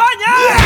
España.